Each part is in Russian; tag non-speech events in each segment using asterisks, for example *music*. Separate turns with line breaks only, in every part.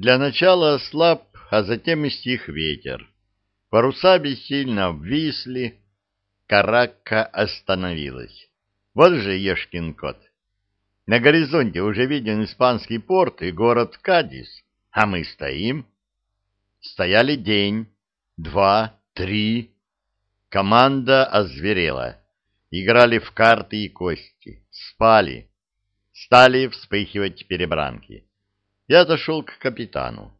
Для начала ослаб, а затем и стих ветер. Паруса бессильно обвисли, каракка остановилась. Вот же ешкин кот. На горизонте уже виден испанский порт и город Кадис, а мы стоим. Стояли день, два, три. Команда озверела. Играли в карты и кости, спали. Стали вспыхивать перебранки. Я отошел к капитану.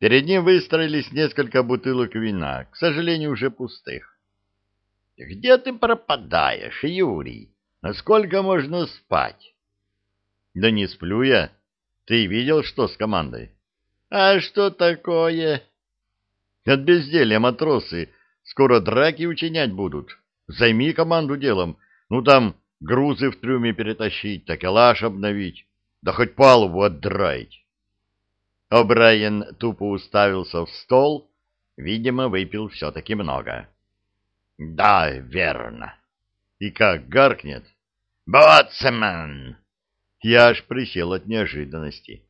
Перед ним выстроились несколько бутылок вина, к сожалению, уже пустых. — Где ты пропадаешь, Юрий? Насколько можно спать? — Да не сплю я. Ты видел, что с командой? — А что такое? — От безделья матросы скоро драки учинять будут. Займи команду делом. Ну, там грузы в трюме перетащить, такелаж обновить, да хоть палубу отдраить. О'Брайен тупо уставился в стол, видимо, выпил все-таки много. — Да, верно. И как гаркнет. — Боцман! Я аж присел от неожиданности.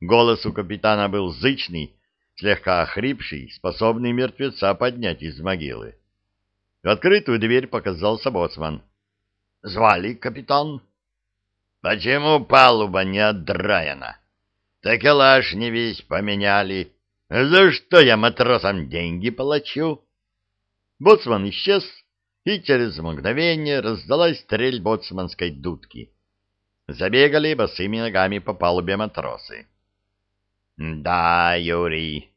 Голос у капитана был зычный, слегка охрипший, способный мертвеца поднять из могилы. В открытую дверь показался боцман. — Звали капитан? — Почему палуба не отдраена? — Такелаж не весь поменяли. За что я матросам деньги плачу? Боцман исчез, и через мгновение раздалась стрель боцманской дудки. Забегали босыми ногами по палубе матросы. — Да, Юрий,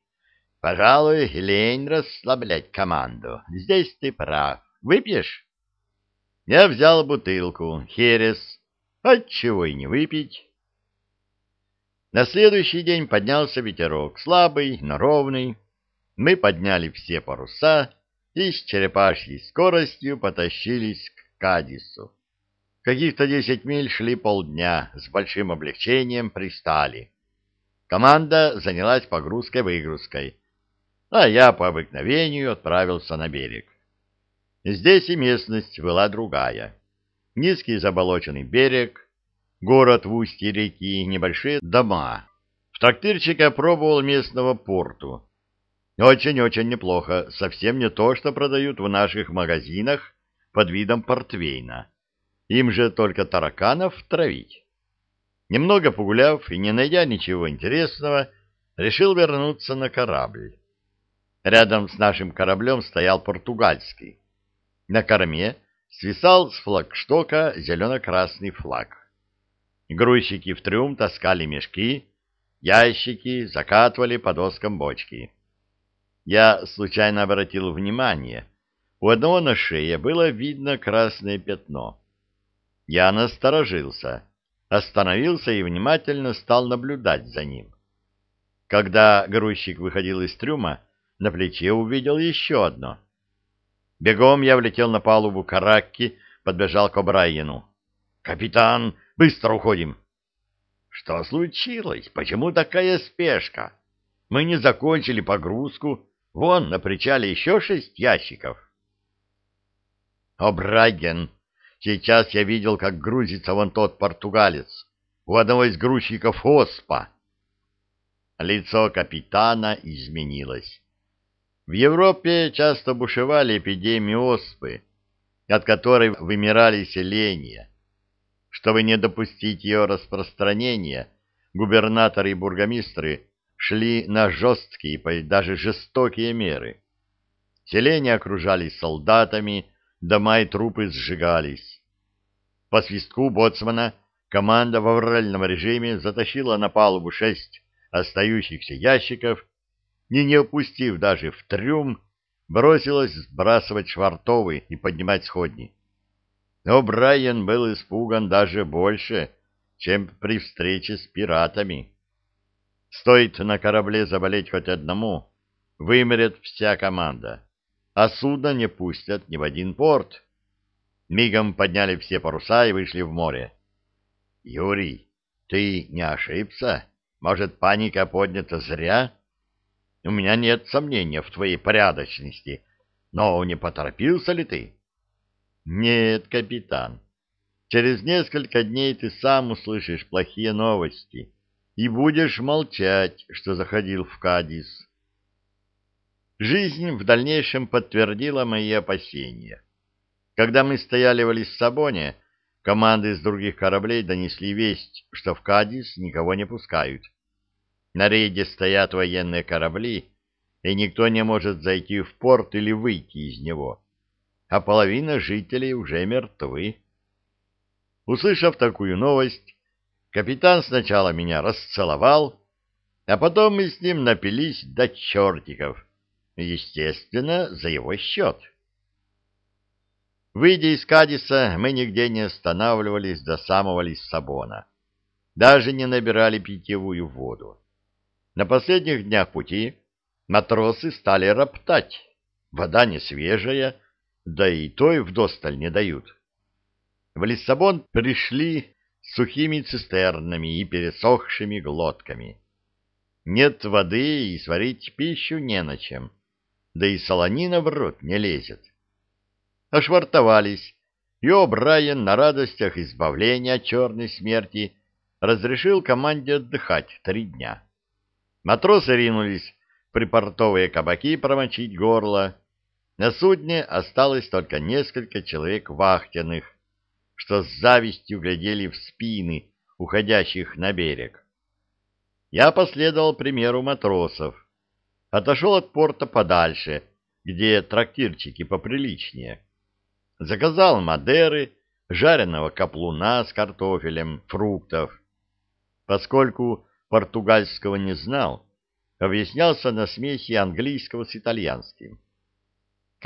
пожалуй, лень расслаблять команду. Здесь ты прав. Выпьешь? Я взял бутылку, херес. Отчего и не выпить? На следующий день поднялся ветерок, слабый, но ровный. Мы подняли все паруса и с черепашьей скоростью потащились к Кадису. Каких-то десять миль шли полдня, с большим облегчением пристали. Команда занялась погрузкой-выгрузкой, а я по обыкновению отправился на берег. Здесь и местность была другая. Низкий заболоченный берег, город в устье реки, небольшие дома. В трактирчике пробовал местного порту. Очень-очень неплохо, совсем не то, что продают в наших магазинах под видом портвейна. Им же только тараканов травить. Немного погуляв и не найдя ничего интересного, решил вернуться на корабль. Рядом с нашим кораблем стоял португальский. На корме свисал с флагштока зелено-красный флаг. Грузчики в трюм таскали мешки, ящики закатывали по доскам бочки. Я случайно обратил внимание, у одного на шее было видно красное пятно. Я насторожился, остановился и внимательно стал наблюдать за ним. Когда грузчик выходил из трюма, на плече увидел еще одно. Бегом я влетел на палубу каракки, подбежал к О'Брайену. «Капитан, быстро уходим!» «Что случилось? Почему такая спешка? Мы не закончили погрузку. Вон, на причале еще шесть ящиков». «О'Брайен, сейчас я видел, как грузится вон тот португалец. У одного из грузчиков оспа». Лицо капитана изменилось. В Европе часто бушевали эпидемии оспы, от которой вымирали селения чтобы не допустить ее распространения, губернаторы и бургомистры шли на жесткие, даже жестокие меры. Селения окружались солдатами, дома и трупы сжигались. По свистку боцмана команда в авральном режиме затащила на палубу шесть остающихся ящиков и, не опустив даже в трюм, бросилась сбрасывать швартовы и поднимать сходни. Но Брайан был испуган даже больше, чем при встрече с пиратами. Стоит на корабле заболеть хоть одному, вымрет вся команда, а судно не пустят ни в один порт. Мигом подняли все паруса и вышли в море. — Юрий, ты не ошибся? Может, паника поднята зря? У меня нет сомнения в твоей порядочности, но не поторопился ли ты? — нет, капитан. Через несколько дней ты сам услышишь плохие новости. и будешь молчать, что заходил в Кадис. Жизнь в дальнейшем подтвердила мои опасения. Когда мы стояли в Лиссабоне, команды из других кораблей донесли весть, что в Кадис никого не пускают. На рейде стоят военные корабли, и никто не может зайти в порт или выйти из него, а половина жителей уже мертвы. Услышав такую новость, капитан сначала меня расцеловал, а потом мы с ним напились до чертиков, естественно, за его счет. Выйдя из Кадиса, мы нигде не останавливались до самого Лиссабона. Даже не набирали питьевую воду. На последних днях пути матросы стали роптать. Вода не свежая, да и той вдосталь не дают. В Лиссабон пришли с сухими цистернами и пересохшими глотками. Нет воды и сварить пищу не на чем, да и солонина в рот не лезет ошвартовались, и О'Брайен на радостях избавления от черной смерти разрешил команде отдыхать три дня. Матросы ринулись припортовые кабаки промочить горло. На судне осталось только несколько человек вахтенных, что с завистью глядели в спины уходящих на берег. Я последовал примеру матросов. Отошел от порта подальше, где трактирчики поприличнее Заказал Мадеры, жареного каплуна с картофелем, фруктов. Поскольку португальского не знал, объяснялся на смеси английского с итальянским.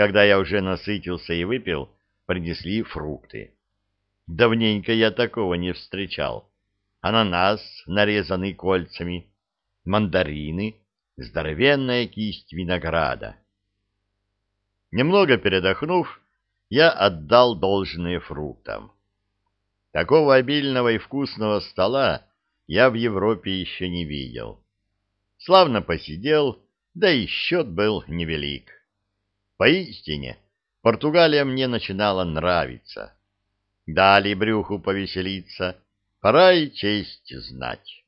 Когда я уже насытился и выпил, принесли фрукты. Давненько я такого не встречал. Ананас, нарезанный кольцами, мандарины, здоровенная кисть винограда. Немного передохнув, я отдал должное фруктам. Такого обильного и вкусного стола я в Европе еще не видел. Славно посидел, да и счет был невелик. Поистине, Португалия мне начинала нравиться. Дали брюху повеселиться, пора и честь знать.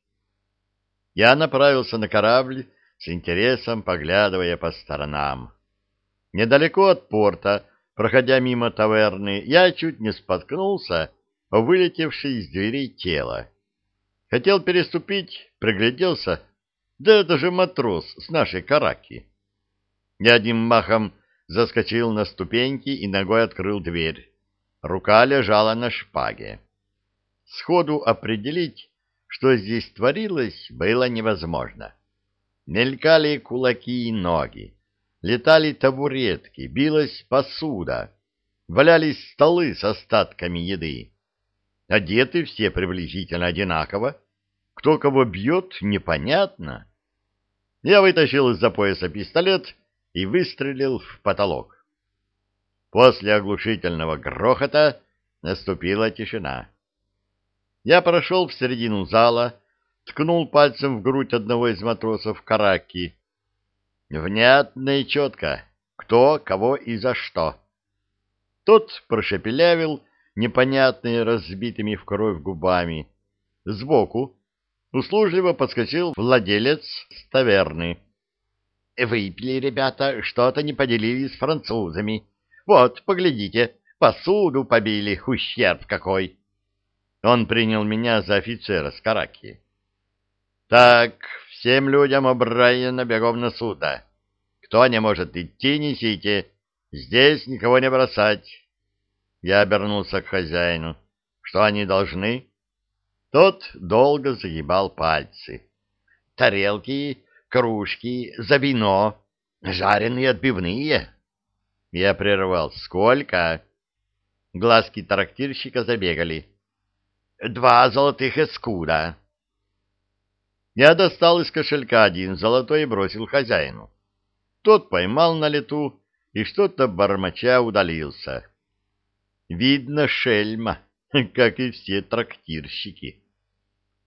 Я направился на корабль, с интересом поглядывая по сторонам. Недалеко от порта Проходя мимо таверны, я чуть не споткнулся о из дверей тело. Хотел переступить, пригляделся. Да это же матрос с нашей караки. Я одним махом заскочил на ступеньки и ногой открыл дверь. Рука лежала на шпаге. Сходу определить, что здесь творилось, было невозможно. Мелькали кулаки и ноги летали табуретки, билась посуда, валялись столы с остатками еды. Одеты все приблизительно одинаково. Кто кого бьет, непонятно. Я вытащил из-за пояса пистолет и выстрелил в потолок. После оглушительного грохота наступила тишина. Я прошел в середину зала, ткнул пальцем в грудь одного из матросов Караки Внятно и четко, кто, кого и за что. Тот прошепелявил непонятные разбитыми в кровь губами. Сбоку услужливо подскочил владелец таверны. — Выпили, ребята, что-то не поделились с французами. Вот, поглядите, посуду побили, ущерб какой. Он принял меня за офицера с Караки. — Так, Всем людям О'Брайена бегом на судно. Кто не может идти, несите. Здесь никого не бросать. Я обернулся к хозяину. Что они должны? Тот долго загибал пальцы. Тарелки, кружки, за вино, жареные отбивные. Я прервал. Сколько? Глазки трактирщика забегали. Два золотых эскуда. Я достал из кошелька один золотой и бросил хозяину. Тот поймал на лету и что-то бормоча удалился. Видно шельма, *laughs* как и все трактирщики.